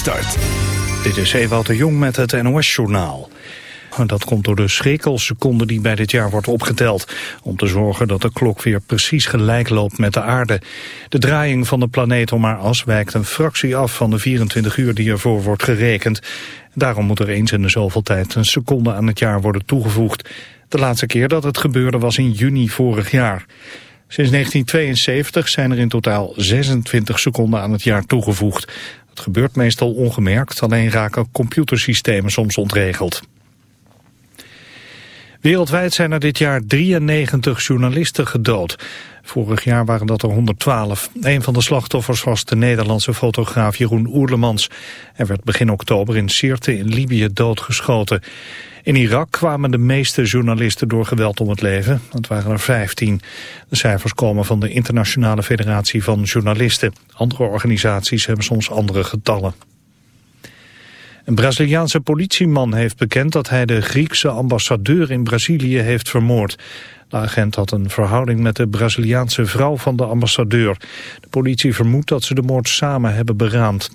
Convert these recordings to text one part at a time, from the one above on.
start. Dit is Ewout de Jong met het NOS-journaal. Dat komt door de schrikkelseconde die bij dit jaar wordt opgeteld. Om te zorgen dat de klok weer precies gelijk loopt met de aarde. De draaiing van de planeet om haar as wijkt een fractie af van de 24 uur die ervoor wordt gerekend. Daarom moet er eens in de zoveel tijd een seconde aan het jaar worden toegevoegd. De laatste keer dat het gebeurde was in juni vorig jaar. Sinds 1972 zijn er in totaal 26 seconden aan het jaar toegevoegd. Het gebeurt meestal ongemerkt, alleen raken computersystemen soms ontregeld. Wereldwijd zijn er dit jaar 93 journalisten gedood. Vorig jaar waren dat er 112. Een van de slachtoffers was de Nederlandse fotograaf Jeroen Oerlemans. Hij werd begin oktober in Sirte in Libië doodgeschoten. In Irak kwamen de meeste journalisten door geweld om het leven. Dat waren er 15. De cijfers komen van de Internationale Federatie van Journalisten. Andere organisaties hebben soms andere getallen. Een Braziliaanse politieman heeft bekend dat hij de Griekse ambassadeur in Brazilië heeft vermoord. De agent had een verhouding met de Braziliaanse vrouw van de ambassadeur. De politie vermoedt dat ze de moord samen hebben beraamd.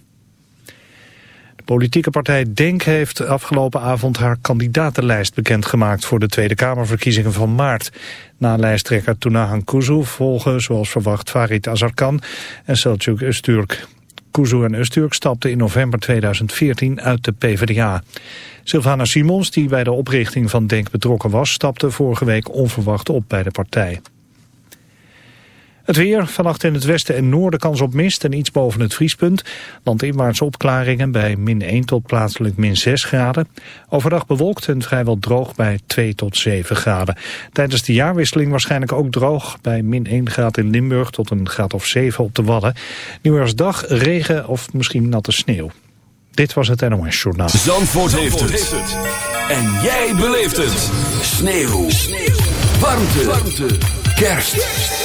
Politieke partij DENK heeft afgelopen avond haar kandidatenlijst bekendgemaakt voor de Tweede Kamerverkiezingen van maart. Na lijsttrekker Tunahan Kuzu volgen zoals verwacht Farid Azarkan en Selçuk Öztürk. Kuzu en Öztürk stapten in november 2014 uit de PvdA. Sylvana Simons, die bij de oprichting van DENK betrokken was... stapte vorige week onverwacht op bij de partij. Het weer, vannacht in het westen en noorden kans op mist en iets boven het vriespunt. Landinwaarts opklaringen bij min 1 tot plaatselijk min 6 graden. Overdag bewolkt en vrijwel droog bij 2 tot 7 graden. Tijdens de jaarwisseling waarschijnlijk ook droog bij min 1 graad in Limburg tot een graad of 7 op de Wadden. Nieuwjaarsdag regen of misschien natte sneeuw. Dit was het NOS Journaal. Zandvoort, heeft, het. En jij beleeft het. Sneeuw. sneeuw. Warmte. Warmte. Kerst.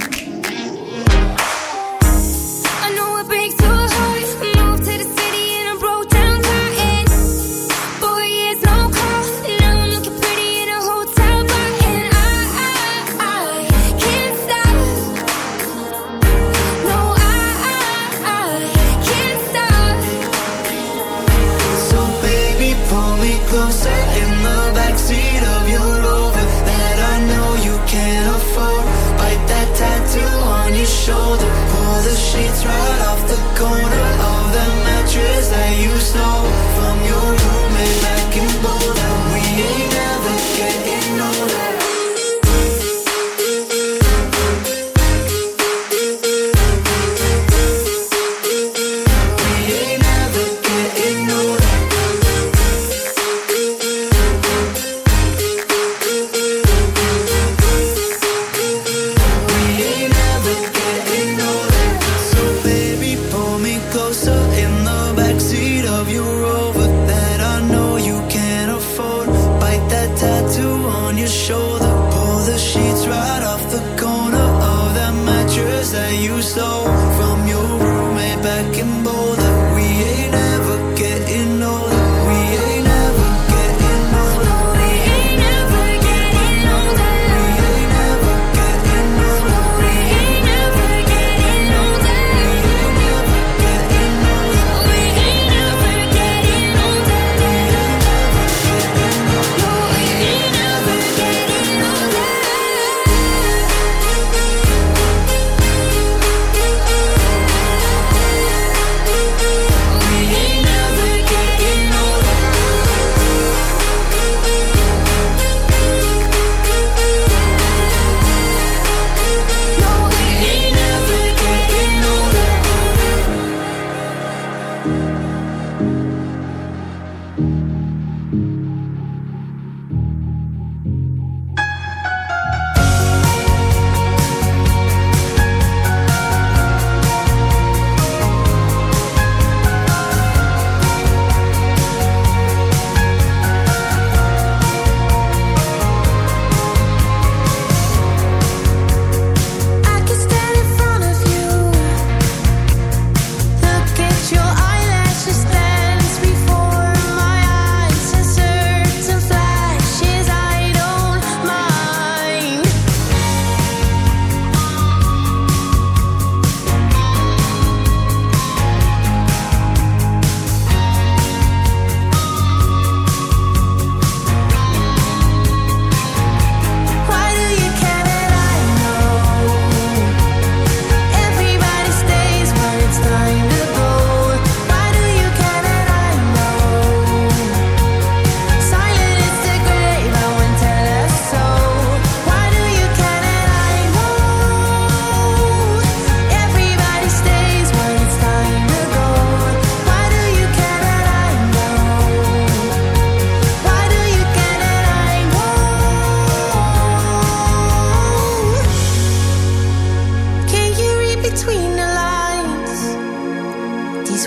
So.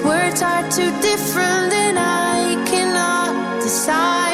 words are too different and I cannot decide.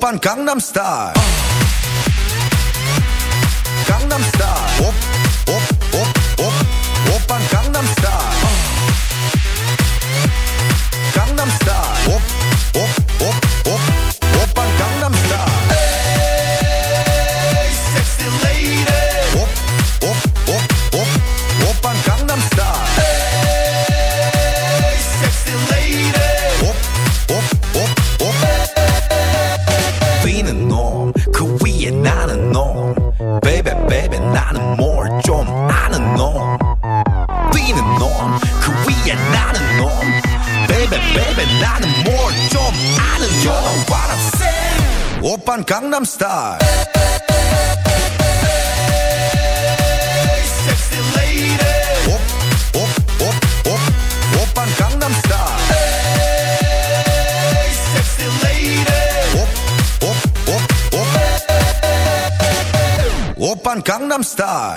open Gangnam Style. Gangnam Style.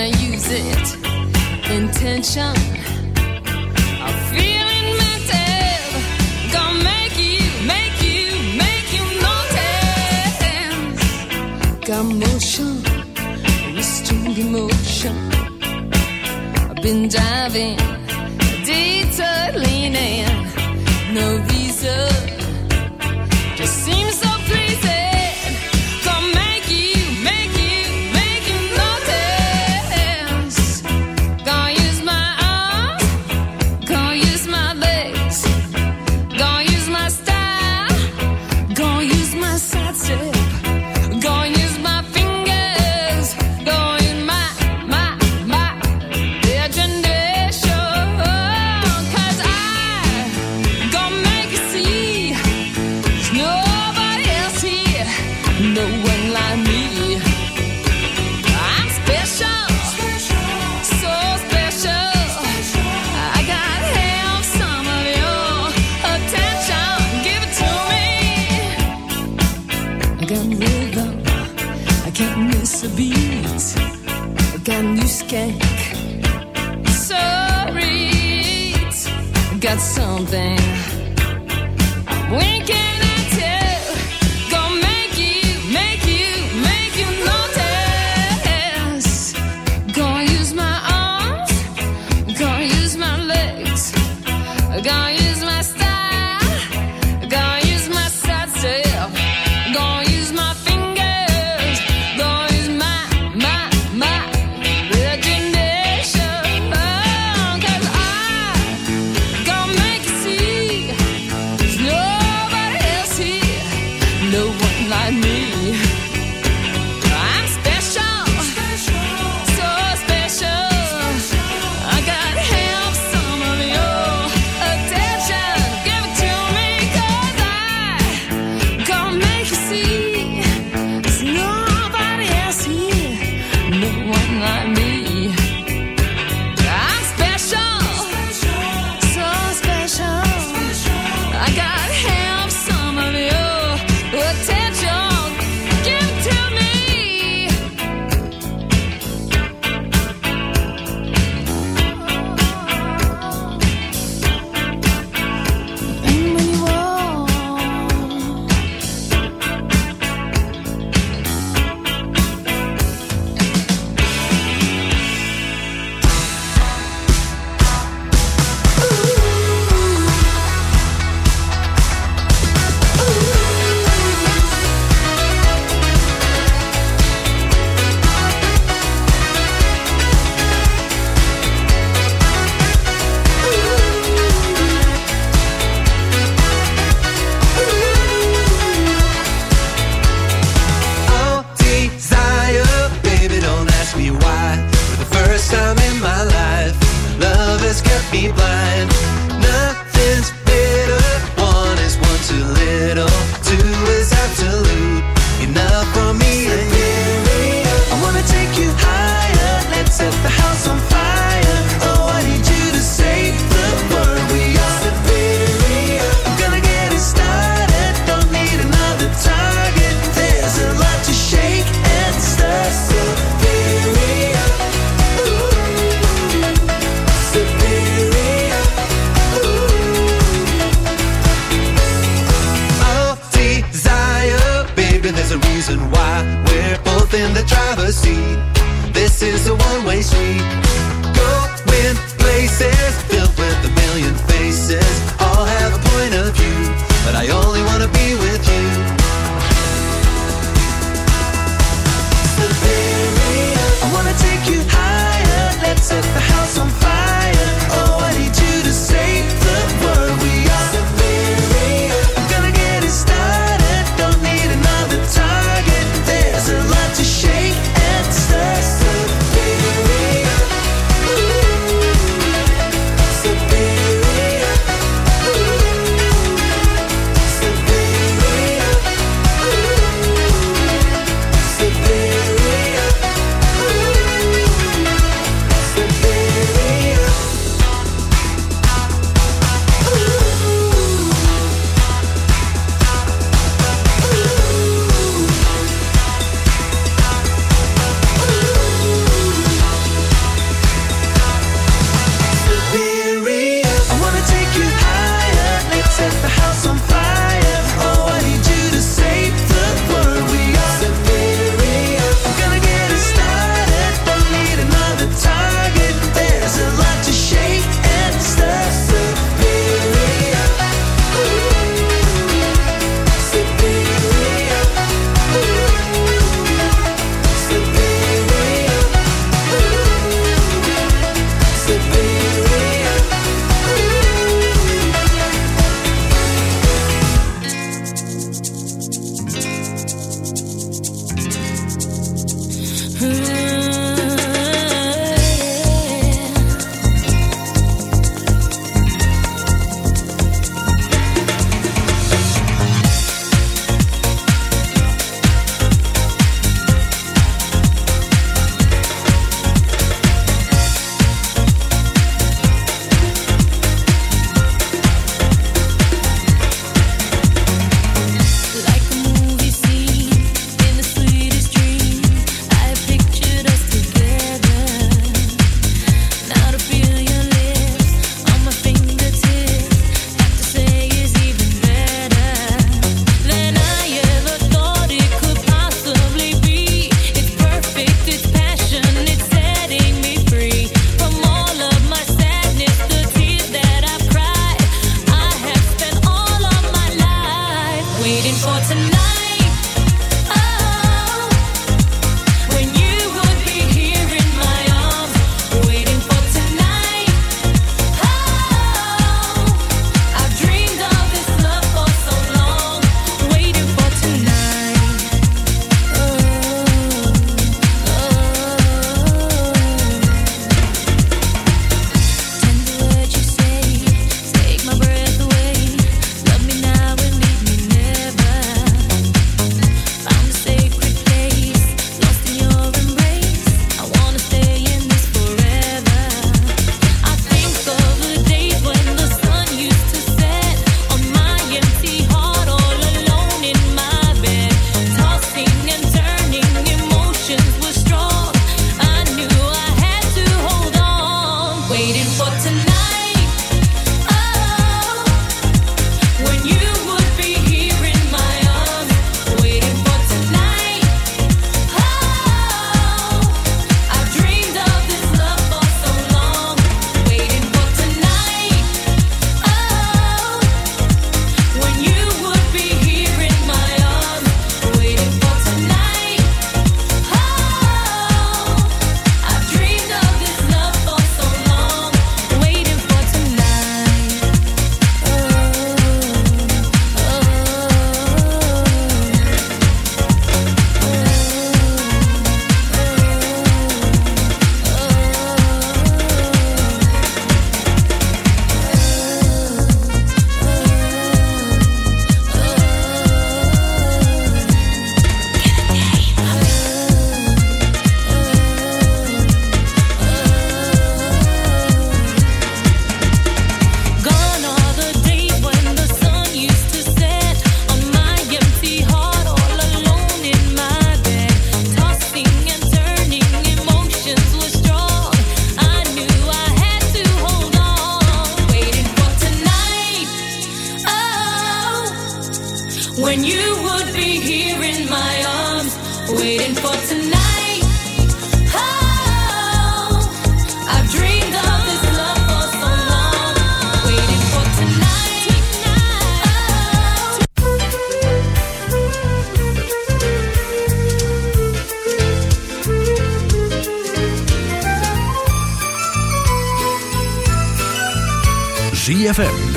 gonna use it. Intention, gonna make you, make you, make you notice. Got motion, restrained emotion. I've been diving, detour no reason. I